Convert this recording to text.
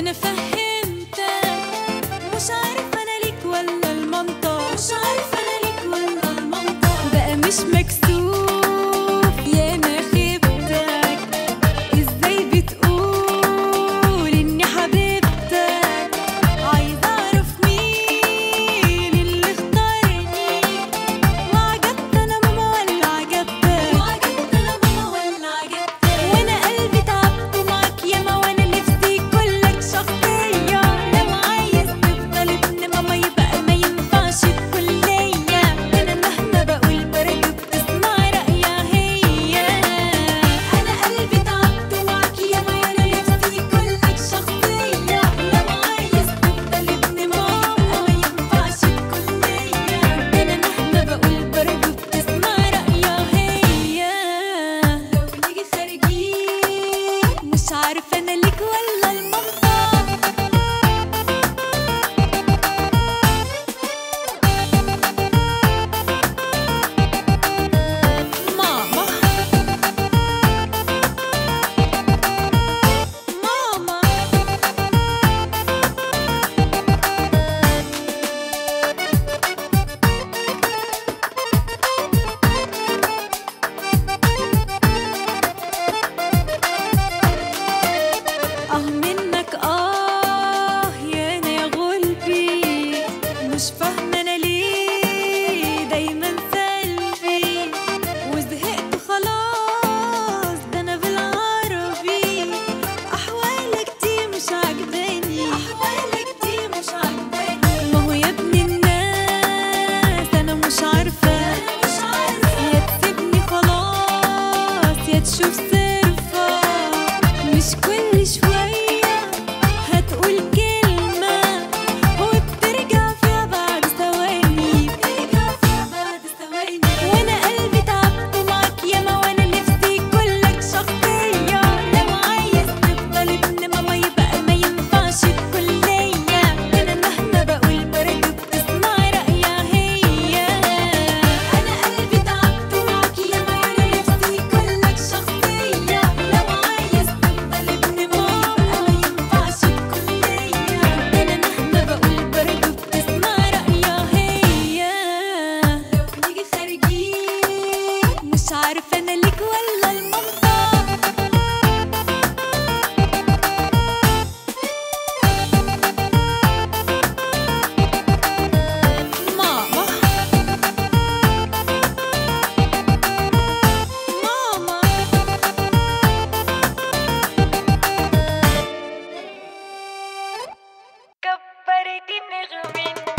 أنا مش عارف أنا ليك ولا المنطق. مش عارف أنا ليك ولا المنطق. بقى مش مكسوف English Pretty little